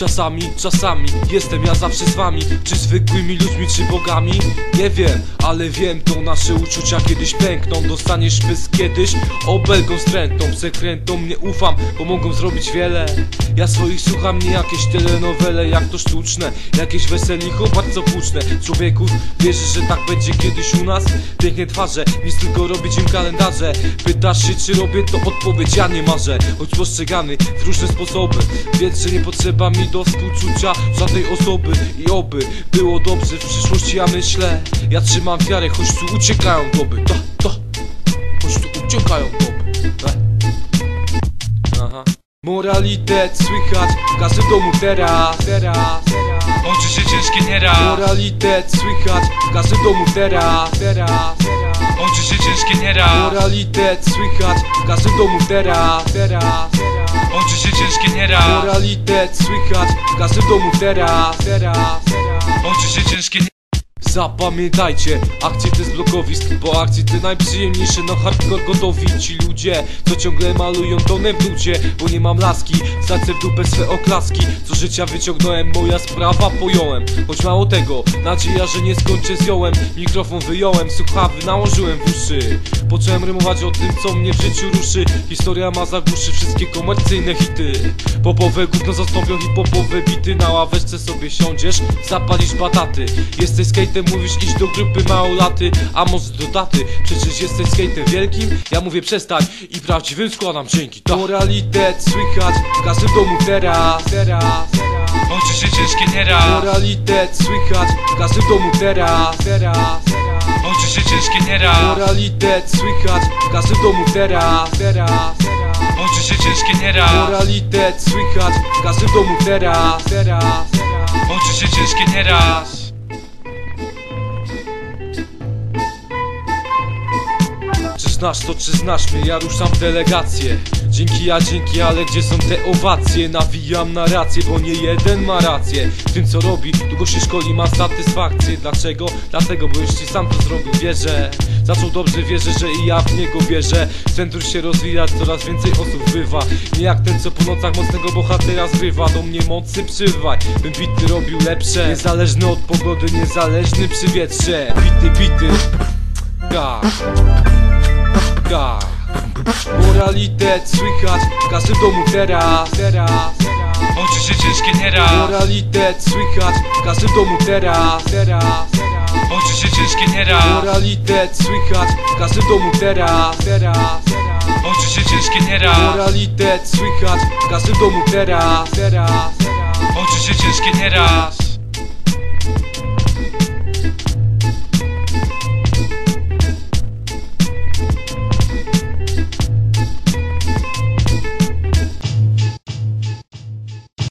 Czasami, czasami jestem ja zawsze z wami. Czy zwykłymi ludźmi, czy bogami? Nie wiem, ale wiem To nasze uczucia kiedyś pękną. Dostaniesz pysk kiedyś obelgą strętą Przekrętą nie ufam, bo mogą zrobić wiele. Ja swoich słucham nie jakieś telenowele Jak to sztuczne, jakieś weselicho bardzo płuczne Człowieków wierzysz, że tak będzie kiedyś u nas? Pięknie twarze, nic tylko robić im kalendarze. Pytasz się czy robię to odpowiedź ja nie marzę. Choć postrzegany w różne sposoby. Wiedz, że nie potrzeba mi do współczucia żadnej osoby I oby. Było dobrze w przyszłości ja myślę Ja trzymam wiarę, choć tu uciekają doby To, to, choć tu uciekają doby e. Aha. Moralitet słychać w każdym domu teraz, teraz, teraz. Oczy się ciężkie nieraz. Moralitet słychać w każdym domu teraz, teraz, teraz. Oczy się ciężkie nieraz. Moralitet słychać w każdym domu teraz, teraz. Oczy nieraz Moralitet słychać w każdym domu teraz, teraz, teraz. Oczy się ciężkie nieraz Zapamiętajcie, akcje te z blokowisk Bo akcje te najprzyjemniejsze, no hardcore gotowi Ci ludzie, co ciągle malują tonem w nucie Bo nie mam laski, stracę w dupę swe oklaski Co życia wyciągnąłem, moja sprawa pojąłem. Choć mało tego, nadzieja, że nie skończę z jołem Mikrofon wyjąłem, słuchawy nałożyłem w uszy. Począłem rymować o tym, co mnie w życiu ruszy Historia ma zagłuszy wszystkie komercyjne hity. Popowe gówno zastąpią hip-hopowe bity Na ławeczce sobie siądziesz, zapalisz bataty. Jesteś skatem, mówisz iść do grupy małolaty A może do daty, przecież jesteś skatem wielkim Ja mówię przestań i prawdziwym składam dzięki to Moralitet słychać w każdym domu teraz, teraz, teraz. Oczy się ciężkie nieraz Moralitet słychać w każdym domu teraz, teraz, teraz. Oczy się ciężkie nieraz Moralitet słychać w każdym domu teraz, teraz, teraz. Oczy się ciężkie nieraz Moralitet słychać w każdym domu teraz, teraz, teraz. Oczy się ciężkie nieraz znasz to, czy znasz mnie? Ja ruszam w delegację Dzięki ja, dzięki, ale gdzie są te owacje? Nawijam na rację, bo nie jeden ma rację. W tym co robi, długo się szkoli, ma satysfakcję. Dlaczego? Dlatego, bo jeśli sam to zrobił, wierzę. Zaczął dobrze, wierzę, że i ja w niego wierzę. Centrum się rozwijać, coraz więcej osób bywa. Nie jak ten, co po nocach mocnego bohatera zrywa Do mnie mocy przywaj, bym bity robił lepsze. Niezależny od pogody, niezależny przy wietrze. Bity, bity, tak tak Moralitet słychać w każdym domu teraz, teraz, teraz. Oczy się ciężkie nieraz Moralitet słychać w każdym domu teraz, teraz, teraz. Oczy się ciężkie nieraz Moralitet słychać w każdym domu teraz, teraz, teraz. Oczy się ciężkie nieraz Moralitet słychać w każdym domu teraz, teraz, teraz. Oczy się ciężkie nieraz